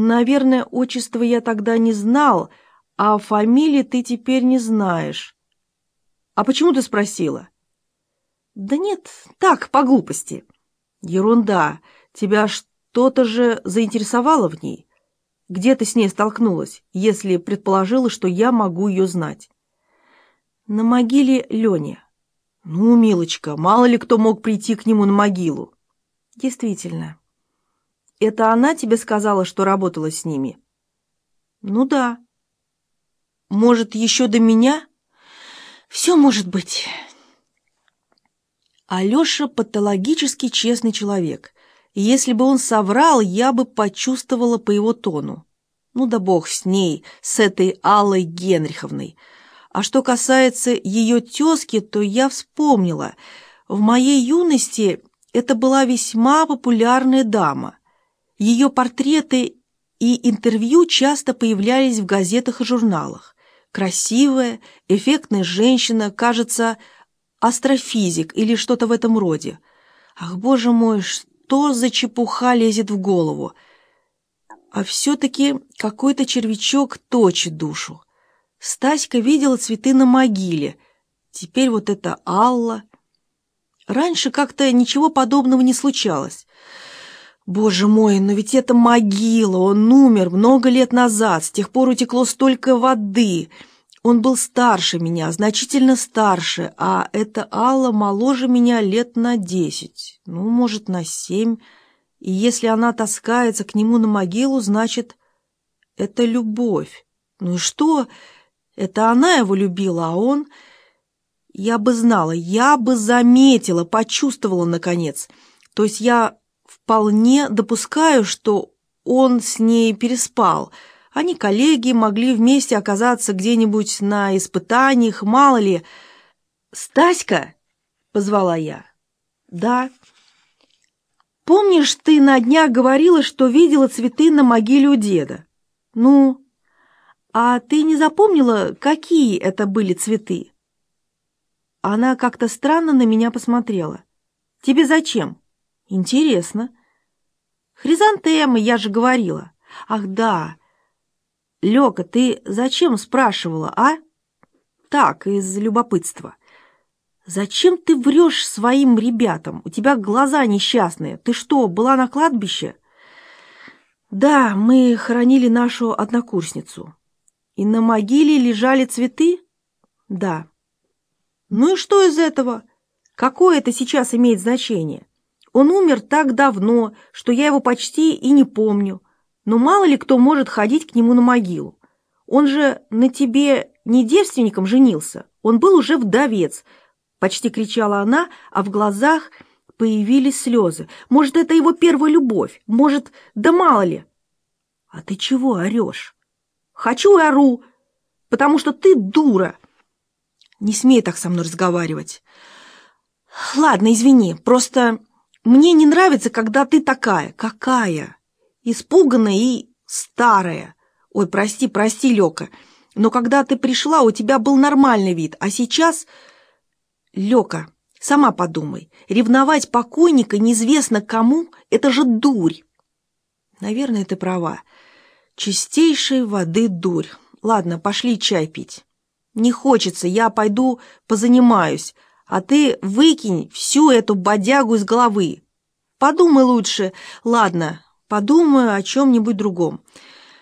Наверное, отчество я тогда не знал, а фамилии ты теперь не знаешь. А почему ты спросила? Да нет, так, по глупости. Ерунда. Тебя что-то же заинтересовало в ней? Где ты с ней столкнулась, если предположила, что я могу ее знать? На могиле Леня. Ну, милочка, мало ли кто мог прийти к нему на могилу. Действительно. Это она тебе сказала, что работала с ними? Ну да. Может, еще до меня? Все может быть. Алеша патологически честный человек. Если бы он соврал, я бы почувствовала по его тону. Ну да бог с ней, с этой Аллой Генриховной. А что касается ее тезки, то я вспомнила. В моей юности это была весьма популярная дама. Ее портреты и интервью часто появлялись в газетах и журналах. Красивая, эффектная женщина, кажется, астрофизик или что-то в этом роде. Ах, боже мой, что за чепуха лезет в голову? А все-таки какой-то червячок точит душу. Стаська видела цветы на могиле. Теперь вот это Алла. Раньше как-то ничего подобного не случалось. Боже мой, но ведь это могила, он умер много лет назад, с тех пор утекло столько воды. Он был старше меня, значительно старше, а эта Алла моложе меня лет на десять, ну, может, на семь. И если она таскается к нему на могилу, значит, это любовь. Ну и что? Это она его любила, а он... Я бы знала, я бы заметила, почувствовала, наконец. То есть я вполне допускаю, что он с ней переспал. Они, коллеги, могли вместе оказаться где-нибудь на испытаниях, мало ли. «Стаська?» — позвала я. «Да». «Помнишь, ты на днях говорила, что видела цветы на могиле у деда?» «Ну, а ты не запомнила, какие это были цветы?» Она как-то странно на меня посмотрела. «Тебе зачем?» «Интересно». «Хризантемы, я же говорила». «Ах, да». «Лёка, ты зачем спрашивала, а?» «Так, из любопытства». «Зачем ты врешь своим ребятам? У тебя глаза несчастные. Ты что, была на кладбище?» «Да, мы хоронили нашу однокурсницу. И на могиле лежали цветы?» «Да». «Ну и что из этого? Какое это сейчас имеет значение? Он умер так давно, что я его почти и не помню. Но мало ли кто может ходить к нему на могилу. Он же на тебе не девственником женился, он был уже вдовец, почти кричала она, а в глазах появились слезы. Может, это его первая любовь, может, да мало ли. А ты чего орешь? Хочу и ору, потому что ты дура. Не смей так со мной разговаривать. Ладно, извини, просто мне не нравится, когда ты такая. Какая? Испуганная и старая. Ой, прости, прости, Лёка. Но когда ты пришла, у тебя был нормальный вид, а сейчас... Лёка, сама подумай, ревновать покойника неизвестно кому — это же дурь. Наверное, ты права. Чистейшей воды дурь. Ладно, пошли чай пить. Не хочется, я пойду позанимаюсь, а ты выкинь всю эту бодягу из головы. Подумай лучше. Ладно, подумаю о чем-нибудь другом.